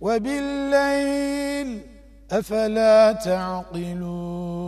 وبالليل أفلا تعقلون